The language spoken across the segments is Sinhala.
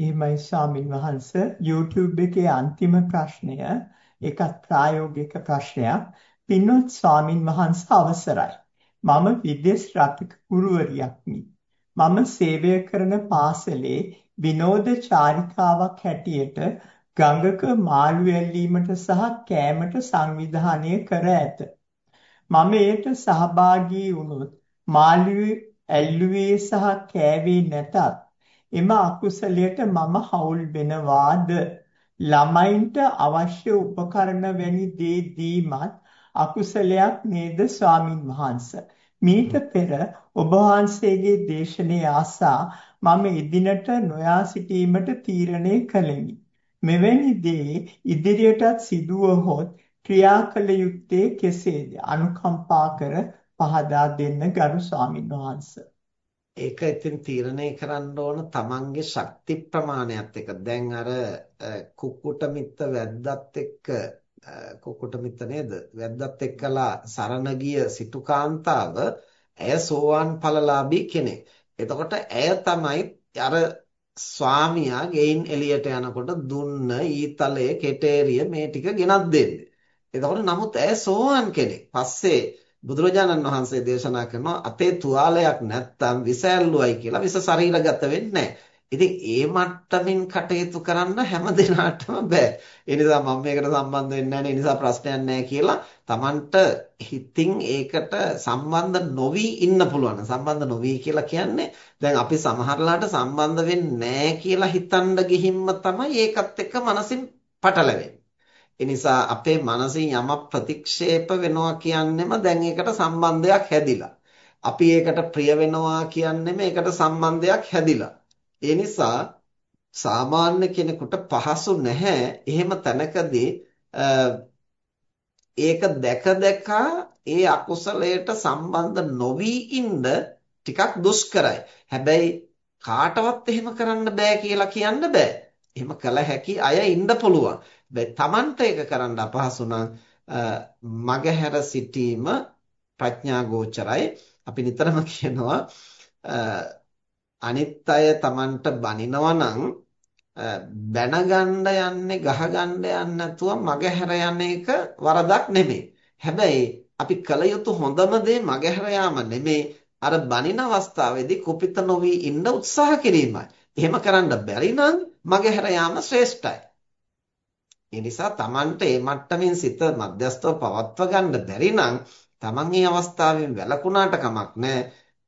එහෙමයි ස්වාමින් වහන්සේ YouTube එකේ අන්තිම ප්‍රශ්නය ඒකත් ප්‍රායෝගික ප්‍රශ්නයක්. පින්වත් ස්වාමින් වහන්සේ අවසරයි. මම විදේශ රටක ගුරුවරියක්මි. මම සේවය කරන පාසලේ විනෝද චාරිකාවක් හැටියට ගඟක මාළු ඇල්ලීමට සහ කෑමට සංවිධානය කර ඇත. මම එයට සහභාගී වුණොත් මාළු ඇල්ලුවේ සහ කෑවේ නැතත් එම අකුසලයට මම හවුල් වෙනවාද? ළමයින්ට අවශ්‍ය උපකරණ වැනි දේ දීමත් අකුසලයක් නේද ස්වාමින් වහන්සේ? මීට පෙර ඔබ වහන්සේගේ දේශනේ ආසා මම එදිනට නොයා සිටීමට තීරණය කළෙමි. මෙවැනි දේ ඉදිරියටත් සිදුවහොත් ක්‍රියා කළ යුත්තේ කෙසේද? අනුකම්පා කර පහදා දෙන්න ගරු ස්වාමින් වහන්සේ. ඒක ඉතින් තීරණය කරන්න ඕන තමන්ගේ ශක්ති ප්‍රමාණයත් එක්ක. දැන් අර කුකුට මිත්ත වැද්දත් එක්ක කුකුට මිත්ත නේද? වැද්දත් එක්කලා සරණ ගිය සිටුකාන්තාව ඇය සෝවාන් ඵලලාභී කෙනෙක්. එතකොට ඇය තමයි අර ස්වාමියා ගෙයින් එළියට යනකොට දුන්න ඊතලයේ කෙටේරිය මේ ටික ගෙනත් දෙන්නේ. එතකොට නමුත් ඇය සෝවාන් කෙනෙක්. පස්සේ බුදුරජාණන් වහන්සේ දේශනා කරනවා අතේ තුවාලයක් නැත්තම් විස ඇල්ලුවයි කියලා විස ශරීරගත වෙන්නේ ඉතින් ඒ මට්ටමින් කටයුතු කරන්න හැම දිනාටම බෑ. ඒ නිසා මම මේකට සම්බන්ධ වෙන්නේ නැහැ. ඒ නිසා ප්‍රශ්නයක් නැහැ කියලා Tamanට හිතින් ඒකට සම්බන්ධ නොවි ඉන්න පුළුවන්. සම්බන්ධ නොවි කියලා කියන්නේ දැන් අපි සමහරලාට සම්බන්ධ වෙන්නේ නැහැ කියලා හිතන්න ගිහින්ම තමයි ඒකත් එක්ක මනසින් පටලවෙන්නේ. ඒ නිසා අපේ මනසින් යමක් ප්‍රතික්ෂේප වෙනවා කියන්නෙම දැන් ඒකට සම්බන්ධයක් හැදිලා. අපි ඒකට ප්‍රිය වෙනවා කියන්නෙම ඒකට සම්බන්ධයක් හැදිලා. ඒ නිසා සාමාන්‍ය කෙනෙකුට පහසු නැහැ එහෙම තැනකදී ඒක දැක දැක ඒ අකුසලයට සම්බන්ධ නොවි ඉන්න ටිකක් දුෂ්කරයි. හැබැයි කාටවත් එහෙම කරන්න බෑ කියලා කියන්න බෑ. එහෙම කළ හැකි අය ඉන්න පුළුවන්. හැබැයි Tamanට ඒක කරන්න අපහසු මගහැර සිටීම ප්‍රඥා ගෝචරයි. අපි නිතරම කියනවා අනිත් අය Tamanට බනිනවා නම් බැනගන්න යන්නේ ගහගන්න යන්නේ නැතුව මගහැර යන එක වරදක් නෙමෙයි. හැබැයි අපි කල යුතු හොඳම දේ මගහැර යාම නෙමෙයි අර බනින අවස්ථාවේදී කුපිත නොවි ඉන්න උත්සාහ කිරීමයි. එහෙම කරන්න බැරි නම් මගහැර යාම ශ්‍රේෂ්ඨයි. ඒ නිසා Tamanට මේ මට්ටමින් සිත මධ්‍යස්තව පවත්වා ගන්න බැරි නම් Taman මේ අවස්ථාවෙන් වැළකුණාට කමක් නැහැ.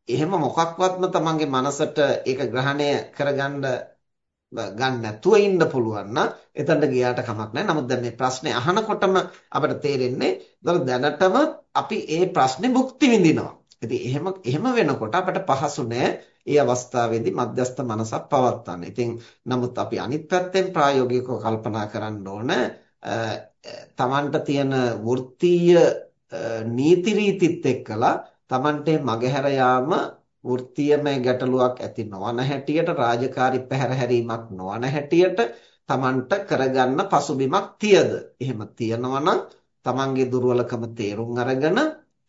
එහෙම මොකක්වත්ම Tamanගේ මනසට ඒක ග්‍රහණය කරගන්න ගන්න නැතුව ඉන්න පුළුවන් නම් එතනට ගියාට කමක් නැහැ. නමුත් දැන් මේ ප්‍රශ්නේ අහනකොටම අපිට තේරෙන්නේ දැනටම අපි මේ ප්‍රශ්නේ භුක්ති විඳිනවා. ඉතින් එහෙම එහෙම වෙනකොට අපිට පහසු නෑ ඒ අවස්ථාවේදී මධ්‍යස්ථ මනසක් පවත්වන්න. ඉතින් නමුත් අපි අනිත් පැත්තෙන් ප්‍රායෝගිකව කල්පනා කරන්න ඕන තමන්ට තියෙන වෘත්තීය නීති රීතිත් එක්කලා තමන්ට මගහැර යාම වෘත්තීයමය ගැටලුවක් ඇති නොවන හැටියට රාජකාරී පැහැරහැරීමක් නොවන හැටියට තමන්ට කරගන්න පසුබිමක් තියද? එහෙම තියනවා නම් තමන්ගේ දුර්වලකම තේරුම් අරගෙන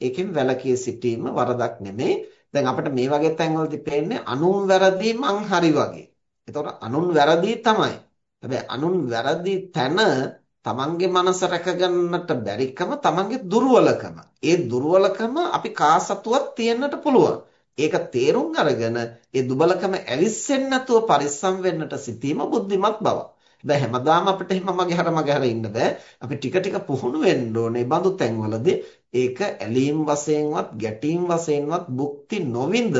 ඒකෙන් වැළකී සිටීම වරදක් නෙමෙයි. දැන් අපිට මේ වගේ තැන්වලදී පේන්නේ අනුන් වැරදි මං හරි වගේ. එතකොට අනුන් වැරදි තමයි. හැබැයි අනුන් වැරදි තැන තමන්ගේ මනස රැකගන්නට බැරිකම තමන්ගේ දුර්වලකම. ඒ දුර්වලකම අපි කාසතුවක් තියන්නට පුළුවන්. ඒක තේරුම් අරගෙන ඒ දුබලකම ඇවිස්සෙන්නේ නැතුව පරිස්සම් වෙන්නට සිටීම බුද්ධිමත් බවක්. දැන් හැමදාම අපිට එහෙම මගේ හර මගේ හර ඉන්න බෑ. අපි ටික ටික පුහුණු වෙන්න ඕනේ. බඳු තැන්වලදී ඒක ඇලීම් වශයෙන්වත් ගැටීම් වශයෙන්වත් භුක්ති නොවිඳ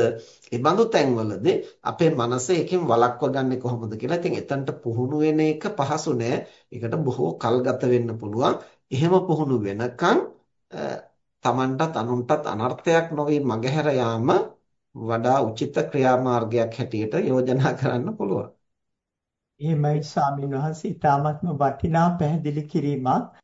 ඒ බඳු තැන්වලදී අපේ මනස එකෙන් වළක්ව ගන්නේ කොහොමද කියලා. ඉතින් එතනට පුහුණු වෙන එක පහසු නෑ. ඒකට බොහෝ කල් ගත වෙන්න පුළුවන්. එහෙම පුහුණු වෙනකන් තමන්ටත් අනුන්ටත් අනර්ථයක් නොවේ මගහැර යාම වඩා උචිත ක්‍රියාමාර්ගයක් හැටියට යෝජනා කරන්න පුළුවන්. එහෙමයි ස්වාමීන් වහන්සේ. ඊටාත්ම වටිනා පැහැදිලි කිරීමක්.